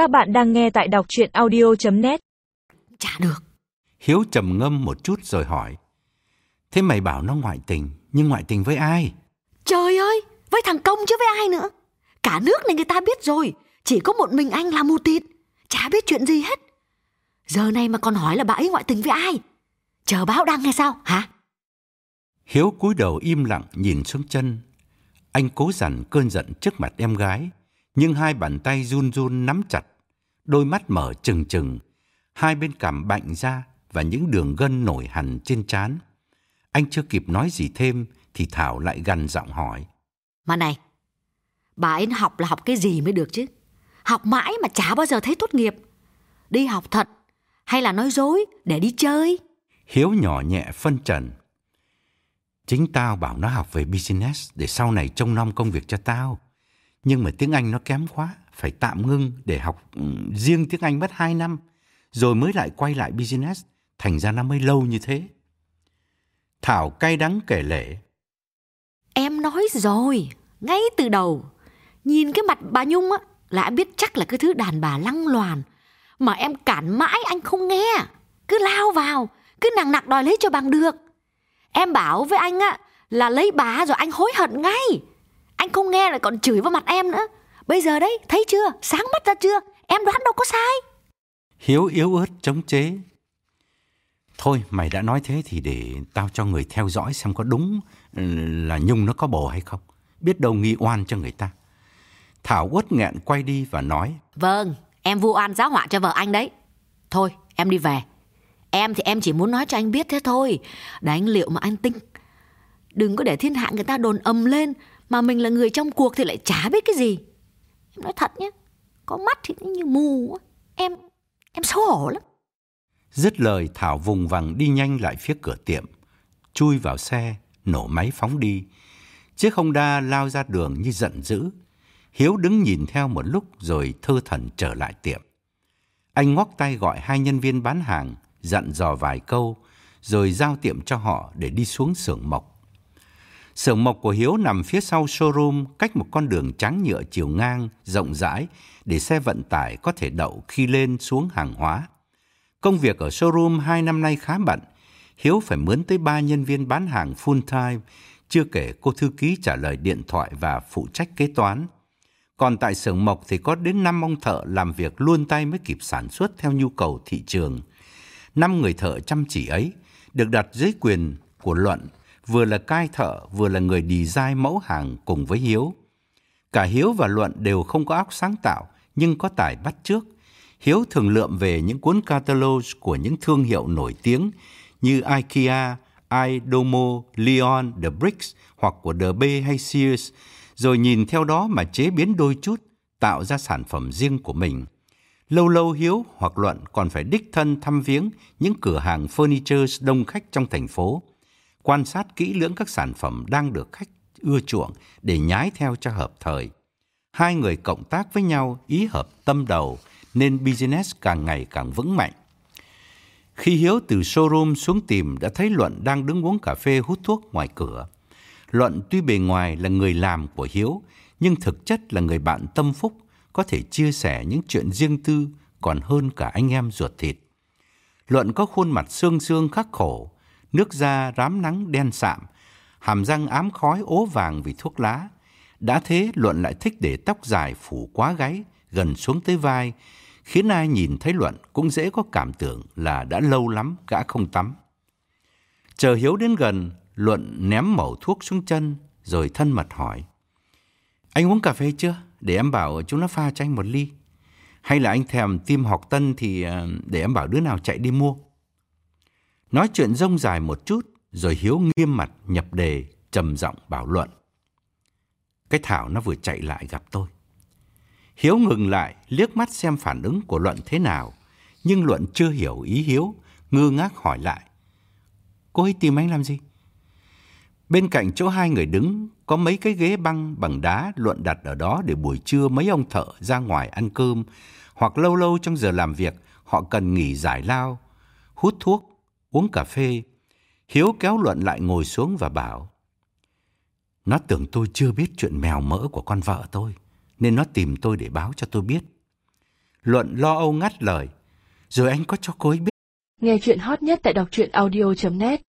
Các bạn đang nghe tại đọc chuyện audio.net Chả được. Hiếu trầm ngâm một chút rồi hỏi. Thế mày bảo nó ngoại tình, nhưng ngoại tình với ai? Trời ơi, với thằng Công chứ với ai nữa. Cả nước này người ta biết rồi, chỉ có một mình anh là mù tịt, chả biết chuyện gì hết. Giờ này mà còn hỏi là bà ấy ngoại tình với ai? Chờ báo đăng hay sao, hả? Hiếu cúi đầu im lặng nhìn xuống chân. Anh cố dằn cơn giận trước mặt em gái, nhưng hai bàn tay run run nắm chặt, đôi mắt mở trừng trừng, hai bên cằm bạnh ra và những đường gân nổi hẳn trên trán. Anh chưa kịp nói gì thêm thì Thảo lại gằn giọng hỏi. Mà này, bà ấy học là học cái gì mới được chứ? Học mãi mà chả bao giờ thấy tốt nghiệp. Đi học thật hay là nói dối để đi chơi? Hiếu nhỏ nhẹ phân trần. Chính tao bảo nó học về business để sau này trông nom công việc cho tao. Nhưng mà tiếng Anh nó kém quá, phải tạm ngưng để học ừ, riêng tiếng Anh mất 2 năm, rồi mới lại quay lại business, thành ra nó mới lâu như thế. Thảo cay đắng kể lể. Em nói rồi, ngay từ đầu. Nhìn cái mặt bà Nhung á, là em biết chắc là cái thứ đàn bà lăng loàn. Mà em cản mãi anh không nghe. Cứ lao vào, cứ nặng nặc đòi lấy cho bằng được. Em bảo với anh á, là lấy bà rồi anh hối hận ngay. Anh không nghe lại còn chửi vào mặt em nữa. Bây giờ đấy, thấy chưa? Sáng mắt ra chưa? Em đoán đâu có sai. Hiếu yếu ớt chống chế. Thôi mày đã nói thế thì để tao cho người theo dõi xem có đúng ừ, là Nhung nó có bồ hay không. Biết đâu nghi oan cho người ta. Thảo uất nghẹn quay đi và nói. Vâng, em vu oan giáo họa cho vợ anh đấy. Thôi, em đi về. Em thì em chỉ muốn nói cho anh biết thế thôi. Để anh liệu mà anh tinh. Đừng có để thiên hạ người ta đồn ầm lên mà mình là người trong cuộc thì lại chả biết cái gì. Em nói thật nhé, có mắt thì như mù. á. Em, em xấu hổ lắm. Dứt lời Thảo vùng vằng đi nhanh lại phía cửa tiệm, chui vào xe, nổ máy phóng đi. Chiếc Honda lao ra đường như giận dữ. Hiếu đứng nhìn theo một lúc rồi thơ thần trở lại tiệm. Anh ngoắc tay gọi hai nhân viên bán hàng, dặn dò vài câu, rồi giao tiệm cho họ để đi xuống xưởng mộc. Xưởng mộc của Hiếu nằm phía sau showroom, cách một con đường trắng nhựa chiều ngang, rộng rãi, để xe vận tải có thể đậu khi lên xuống hàng hóa. Công việc ở showroom hai năm nay khá bận. Hiếu phải mướn tới ba nhân viên bán hàng full time, chưa kể cô thư ký trả lời điện thoại và phụ trách kế toán. Còn tại xưởng mộc thì có đến 5 ông thợ làm việc luôn tay mới kịp sản xuất theo nhu cầu thị trường. Năm người thợ chăm chỉ ấy được đặt dưới quyền của Luận, vừa là cai thợ vừa là người design mẫu hàng cùng với Hiếu. Cả Hiếu và Luận đều không có óc sáng tạo nhưng có tài bắt trước Hiếu thường lượm về những cuốn catalog của những thương hiệu nổi tiếng như IKEA, iDomo, Leon, The Bricks hoặc của The B hay Sears, rồi nhìn theo đó mà chế biến đôi chút, tạo ra sản phẩm riêng của mình. Lâu lâu Hiếu hoặc Luận còn phải đích thân thăm viếng những cửa hàng furniture đông khách trong thành phố, quan sát kỹ lưỡng các sản phẩm đang được khách ưa chuộng để nhái theo cho hợp thời. Hai người cộng tác với nhau ý hợp tâm đầu nên business càng ngày càng vững mạnh. Khi Hiếu từ showroom xuống tìm đã thấy Luận đang đứng uống cà phê hút thuốc ngoài cửa. Luận tuy bề ngoài là người làm của Hiếu, nhưng thực chất là người bạn tâm phúc, có thể chia sẻ những chuyện riêng tư còn hơn cả anh em ruột thịt. Luận có khuôn mặt xương xương khắc khổ, nước da rám nắng đen sạm, hàm răng ám khói ố vàng vì thuốc lá. Đã thế Luận lại thích để tóc dài phủ quá gáy, gần xuống tới vai, khiến ai nhìn thấy Luận cũng dễ có cảm tưởng là đã lâu lắm gã không tắm. Chờ Hiếu đến gần, Luận ném mẩu thuốc xuống chân, rồi thân mật hỏi. Anh uống cà phê chưa? Để em bảo chúng nó pha cho anh một ly. Hay là anh thèm tim học tân thì ờ, để em bảo đứa nào chạy đi mua. Nói chuyện rông dài một chút, rồi Hiếu nghiêm mặt nhập đề, trầm giọng bảo Luận. Cái Thảo nó vừa chạy lại gặp tôi. Hiếu ngừng lại, liếc mắt xem phản ứng của Luận thế nào. Nhưng Luận chưa hiểu ý Hiếu, ngơ ngác hỏi lại. Cô ấy tìm anh làm gì? Bên cạnh chỗ hai người đứng, có mấy cái ghế băng bằng đá Luận đặt ở đó để buổi trưa mấy ông thợ ra ngoài ăn cơm, hoặc lâu lâu trong giờ làm việc họ cần nghỉ giải lao, hút thuốc, uống cà phê. Hiếu kéo Luận lại ngồi xuống và bảo, Nó tưởng tôi chưa biết chuyện mèo mỡ của con vợ tôi nên nó tìm tôi để báo cho tôi biết. Luận lo âu ngắt lời. Rồi anh có cho cô ấy biết. Nghe chuyện hot nhất tại đọc truyện audio.net